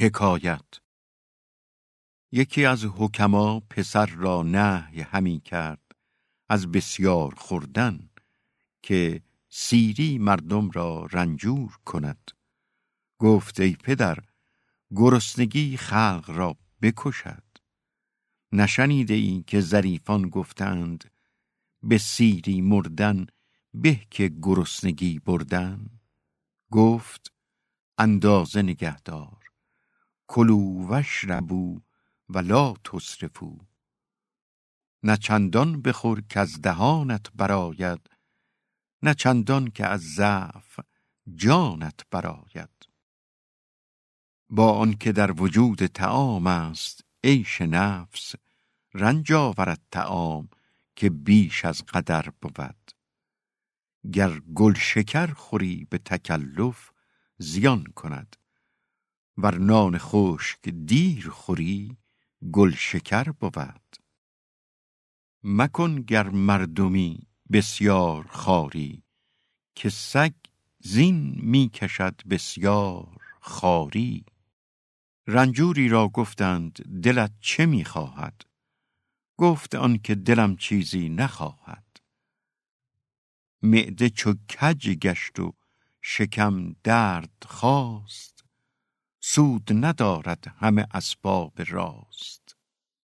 حکایت. یکی از حکما پسر را نهی همی کرد از بسیار خوردن که سیری مردم را رنجور کند. گفت ای پدر گرسنگی خلق را بکشد. نشنیده ای که ظریفان گفتند به سیری مردن به که گرسنگی بردن؟ گفت اندازه نگهدار. کلوا واشربوا ولا تسرفوا. نه چندان بخور کز دهانت برآید نه چندان که از ضعف جانت برآید. با آنکه در وجود طعام است عیش نفس رنج آورد طعام که بیش از قدر بود. گر گل شکر خوری به تکلف زیان کند. ور نان خشک دیر خوری گل شکر بود. مکن گر مردمی بسیار خواری که سگ زین می کشد بسیار خواری. رنجوری را گفتند دلت چه می خواهد؟ گفت آنکه دلم چیزی نخواهد. معده چو کج گشت و شکم درد خاست سود ندارد همه اسباب راست.